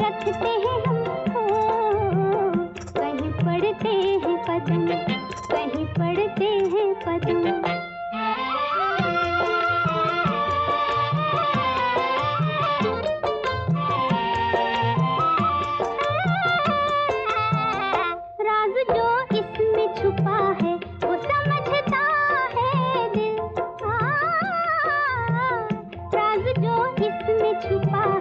रखते हैं हम। तेरा